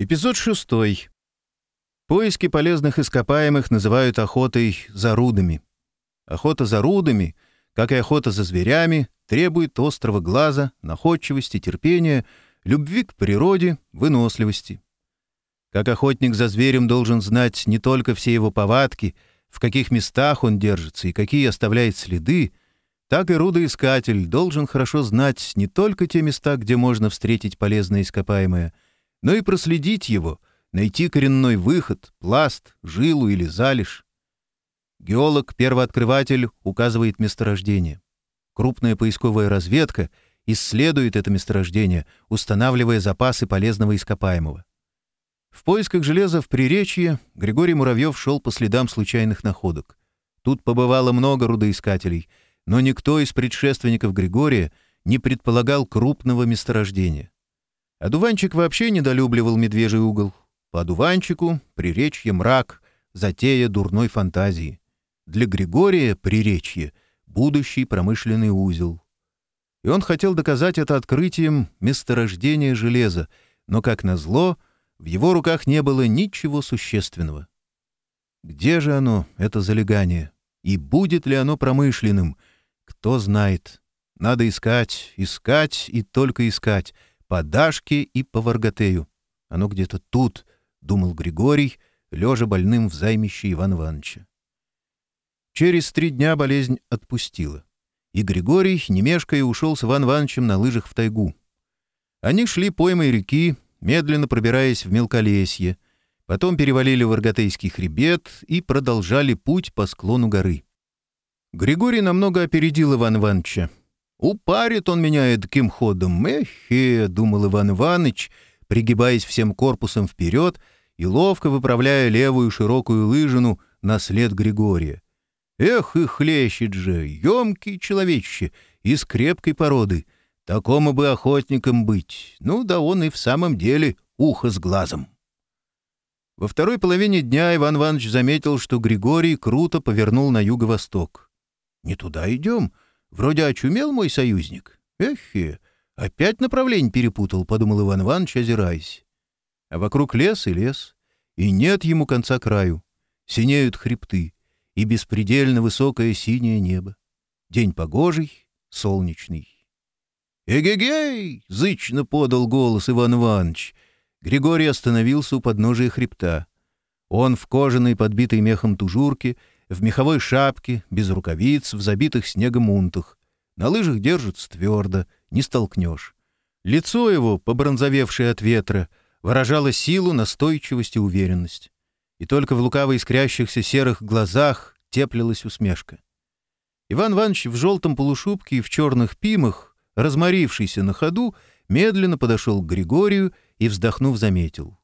Эпизод 6. Поиски полезных ископаемых называют охотой за рудами. Охота за рудами, как и охота за зверями, требует острого глаза, находчивости, терпения, любви к природе, выносливости. Как охотник за зверем должен знать не только все его повадки, в каких местах он держится и какие оставляет следы, так и рудоискатель должен хорошо знать не только те места, где можно встретить полезное ископаемое — но и проследить его, найти коренной выход, пласт, жилу или залежь. Геолог-первооткрыватель указывает месторождение. Крупная поисковая разведка исследует это месторождение, устанавливая запасы полезного ископаемого. В поисках железа в Приречье Григорий Муравьев шел по следам случайных находок. Тут побывало много рудоискателей, но никто из предшественников Григория не предполагал крупного месторождения. Одуванчик вообще недолюбливал медвежий угол. По одуванчику — приречье мрак, затея дурной фантазии. Для Григория — приречье, будущий промышленный узел. И он хотел доказать это открытием месторождения железа, но, как назло, в его руках не было ничего существенного. Где же оно, это залегание? И будет ли оно промышленным? Кто знает. Надо искать, искать и только искать — подашке и по Варгатею. Оно где-то тут, — думал Григорий, лежа больным в займище Ивана Ивановича. Через три дня болезнь отпустила, и Григорий, не мешкая, ушел с Иван Ивановичем на лыжах в тайгу. Они шли поймой реки, медленно пробираясь в мелколесье, потом перевалили в Аргатейский хребет и продолжали путь по склону горы. Григорий намного опередил Иван Ивановича. «Упарит он меня таким ходом! Эхе!» — думал Иван Иваныч, пригибаясь всем корпусом вперед и ловко выправляя левую широкую лыжину на след Григория. «Эх и хлещет же! Емкий человечище! Из крепкой породы! Такому бы охотником быть! Ну да он и в самом деле ухо с глазом!» Во второй половине дня Иван Иванович заметил, что Григорий круто повернул на юго-восток. «Не туда идем!» Вроде очумел мой союзник. Эхе, опять направление перепутал, подумал Иван Иванович, озираясь. А вокруг лес и лес, и нет ему конца краю. Синеют хребты, и беспредельно высокое синее небо. День погожий, солнечный. «Эгегей!» — зычно подал голос Иван Иванович. Григорий остановился у подножия хребта. Он в кожаной, подбитой мехом тужурке в меховой шапке, без рукавиц, в забитых снегом унтах. На лыжах держится твердо, не столкнешь. Лицо его, побронзовевшее от ветра, выражало силу, настойчивость и уверенность. И только в лукаво искрящихся серых глазах теплилась усмешка. Иван Иванович в желтом полушубке и в черных пимах, разморившийся на ходу, медленно подошел к Григорию и, вздохнув, заметил.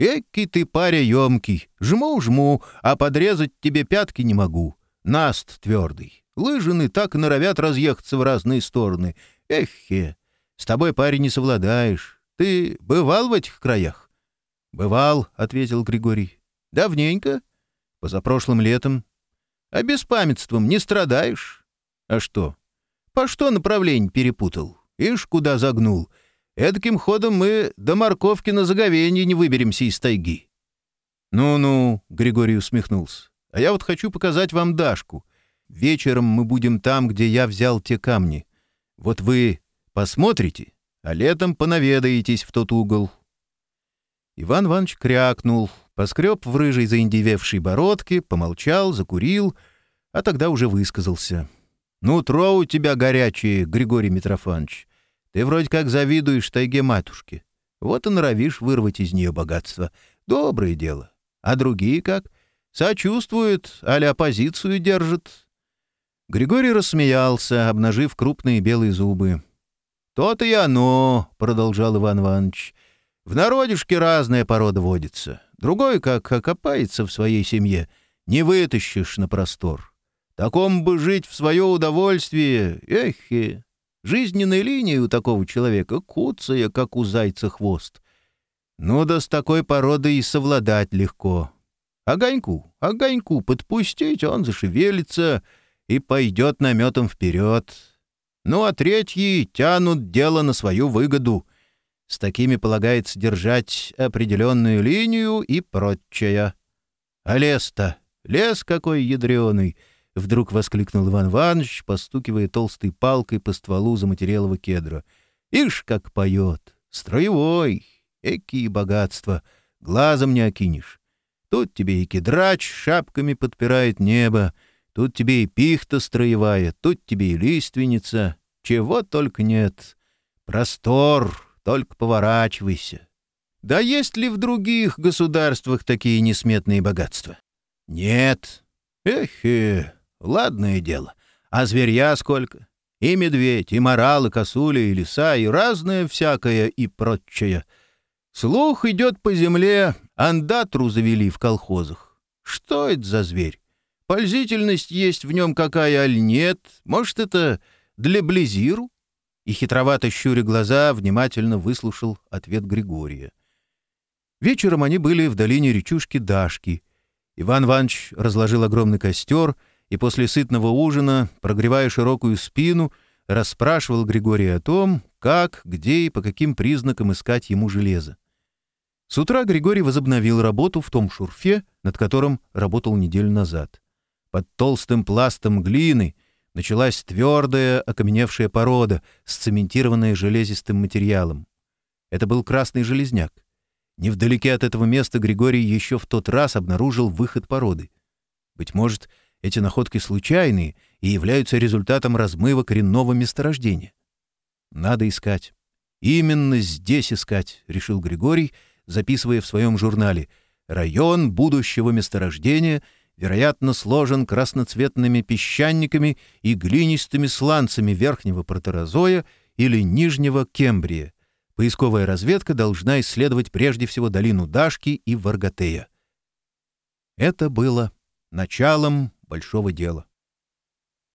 Эки ты паря емкий, жму-жму, а подрезать тебе пятки не могу. Наст твердый. Лыжины так норовят разъехаться в разные стороны. Эхе, с тобой, парень, не совладаешь. Ты бывал в этих краях? — Бывал, — ответил Григорий. — Давненько? — Позапрошлым летом. — А беспамятством не страдаешь? — А что? — По что направление перепутал? Ишь, куда загнул? — Эдаким ходом мы до морковки на заговенье не выберемся из тайги». «Ну-ну», — Григорий усмехнулся, — «а я вот хочу показать вам Дашку. Вечером мы будем там, где я взял те камни. Вот вы посмотрите, а летом понаведаетесь в тот угол». Иван Иванович крякнул, поскреб в рыжей заиндевевшей бородке, помолчал, закурил, а тогда уже высказался. «Ну, тро у тебя горячие, Григорий Митрофанович. Ты вроде как завидуешь тайге матушки. Вот и норовишь вырвать из нее богатство. Доброе дело. А другие как? Сочувствуют, али оппозицию держат. Григорий рассмеялся, обнажив крупные белые зубы. «То-то и оно», — продолжал Иван Иванович. «В народишке разная порода водится. Другой, как окопается в своей семье, не вытащишь на простор. Таком бы жить в свое удовольствие, эхе!» Жизненная линия у такого человека куцая, как у зайца хвост. Но да с такой породой и совладать легко. Огоньку, огоньку подпустить, он зашевелится и пойдет наметом вперед. Ну а третьи тянут дело на свою выгоду. С такими полагается держать определенную линию и прочее. А лес-то, лес какой ядреный — Вдруг воскликнул Иван Иванович, постукивая толстой палкой по стволу заматерелого кедра. «Ишь, как поет! Строевой! Экие богатства! Глазом не окинешь! Тут тебе и кедрач шапками подпирает небо, тут тебе и пихта строевая, тут тебе и лиственница. Чего только нет! Простор! Только поворачивайся!» Да есть ли в других государствах такие несметные богатства? Нет. Эхе, Ладное дело. А зверья сколько? И медведь, и морал, и косуля, и лиса, и разное всякое, и прочее. Слух идет по земле, андатру завели в колхозах. Что это за зверь? Пользительность есть в нем какая, аль нет? Может, это для близиру? И хитровато щуря глаза, внимательно выслушал ответ Григория. Вечером они были в долине речушки Дашки. Иван Иванович разложил огромный костер — и после сытного ужина, прогревая широкую спину, расспрашивал Григория о том, как, где и по каким признакам искать ему железо. С утра Григорий возобновил работу в том шурфе, над которым работал неделю назад. Под толстым пластом глины началась твердая, окаменевшая порода, сцементированная железистым материалом. Это был красный железняк. Невдалеке от этого места Григорий еще в тот раз обнаружил выход породы. Быть может, эти находки случайные и являются результатом размывок коренного месторождения. Надо искать. Именно здесь искать, решил Григорий, записывая в своем журнале. Район будущего месторождения, вероятно, сложен красноцветными песчаниками и глинистыми сланцами верхнего протерозоя или нижнего Кембрия. Поисковая разведка должна исследовать прежде всего долину Дашки и Варгатея. Это было началом большого дела.